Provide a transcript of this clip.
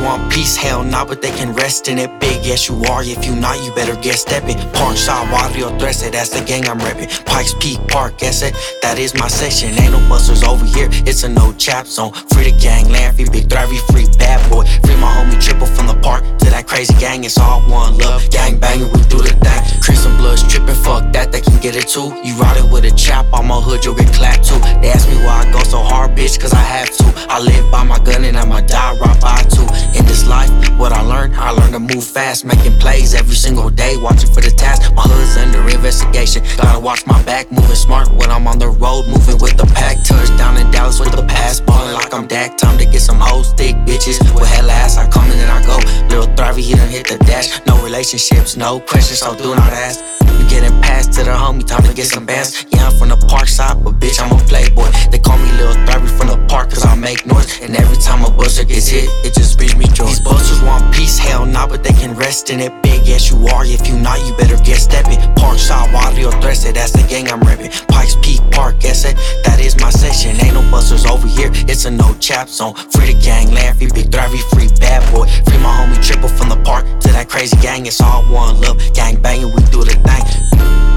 want peace, hell nah, but they can rest in it. Big, yes you are, if you not, you better get stepping. Parkside, Barrio Trece, that's the gang I'm repping. Pikes Peak Park, yes it, that is my section. Ain't no busters over here, it's a no chap zone. Free the gang, land big thrivey, free bad boy. Free my homie triple from the park to that crazy gang, it's all one love. Gang banging, we do the thing. Crips and Bloods tripping, fuck that, they can get it too. You riding with a chap, on my hood, you'll get clapped too. They ask me why I go so hard, bitch, cause I have to. I live by my gun and I'ma die right by too. In this life, what I learned, I learned to move fast, making plays every single day, watching for the task. My hood's under investigation, gotta watch my back, moving smart when I'm on the road, moving with the pack. Touchdown in Dallas with the pass, ballin' like I'm Dak. Time to get some hoes, thick bitches. With hell ass, I come in and I go. Little Thrivey, he done hit the dash. No relationships, no questions, so do not ask. You getting passed to the homie, time to get some bands. Yeah, I'm from the park side, but bitch, I'm a playboy. They call me Lil Thrivey a buster gets hit, it just brings me joy. These busters want peace, hell nah, but they can rest in it. Big, yes, you are. If you not, you better get stepping. Parkside, Barrio Trece, that's the gang I'm repping. Pikes Peak Park, it, that is my section. Ain't no busters over here, it's a no chap zone. Free the gang, free, big thrivey, free bad boy. Free my homie triple from the park to that crazy gang, it's all one love. Gang banging, we do the thing.